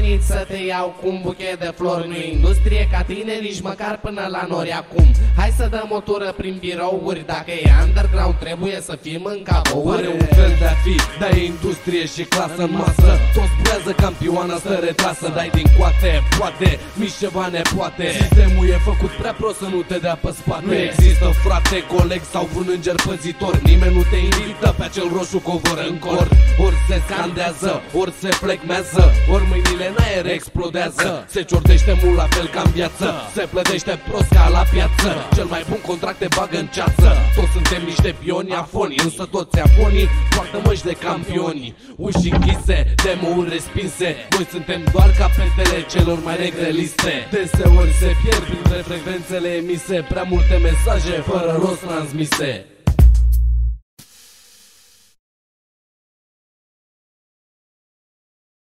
venit să te iau cu un buchet de flori. Nu industrie ca tine, nici măcar până la nori acum. Hai să dăm o tură prin birouri. Dacă e underground trebuie să fim în cabouri. Are un fel de a fi, dar e industrie și clasă în masă. Toți brează campioana stă retrasă Dai din coate, poate, mici ceva ne poate. Sistemul e făcut prea prost să nu te dea pe spate. Nu există frate, coleg sau vreun înger păzitor. Nimeni nu te invită pe acel roșu covor în cor. Ori se scandează, ori se flecmează Ori mâinile în aer explodează. Se ciordește mult la fel ca în viață. Se plătește prost ca la piață. Cel mai bun contract te bagă în ceață. Toți suntem niște pioni afoni Însă toți afonii poartă măști de campioni. Uși închise, demo-uri respinse. Noi suntem doar capetele celor mai negre liste. Deseori se pierd printre frecvențele emise. Prea multe mesaje fără rost transmise